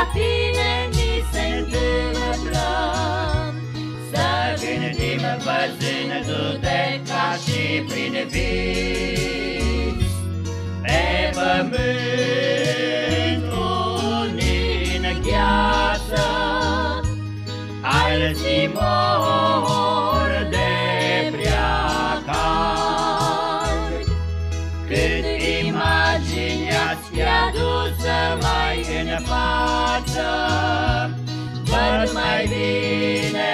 la tine ni se întâmplă. Să gândim văzându-te ca și prin vis. Pe pământ unii în gheață Alții mor de prea cald Cât imaginea-ți adusă mai în față Văd mai bine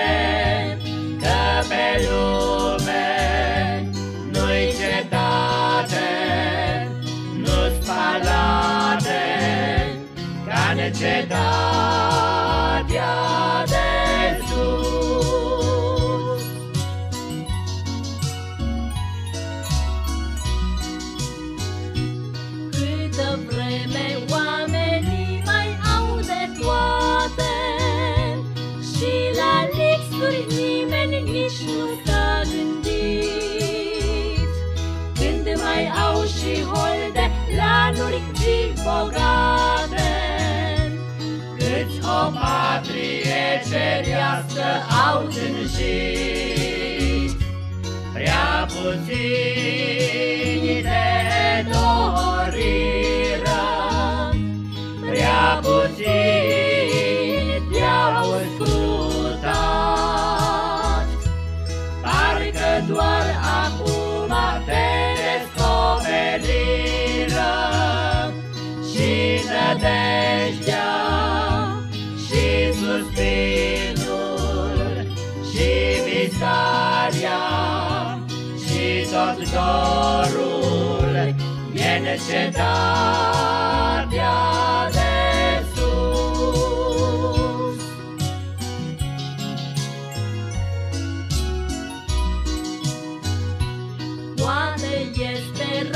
că pe lume Nu-i cetate, nu-s palate Ca necetatea nici nu s-a gândit. Când mai au și holde lanuri vii bogate Câți o patrie cerească au tânjit Prea puțini visarea și tot dorul E necetatea de este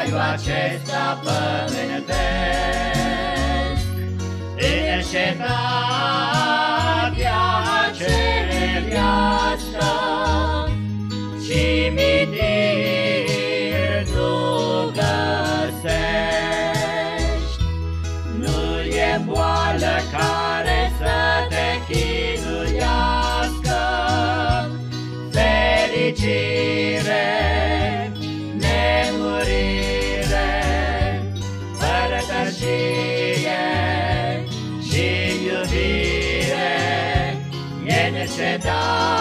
e raiul acesta pământesc. În cetatea cerească Cimitir Shaddai.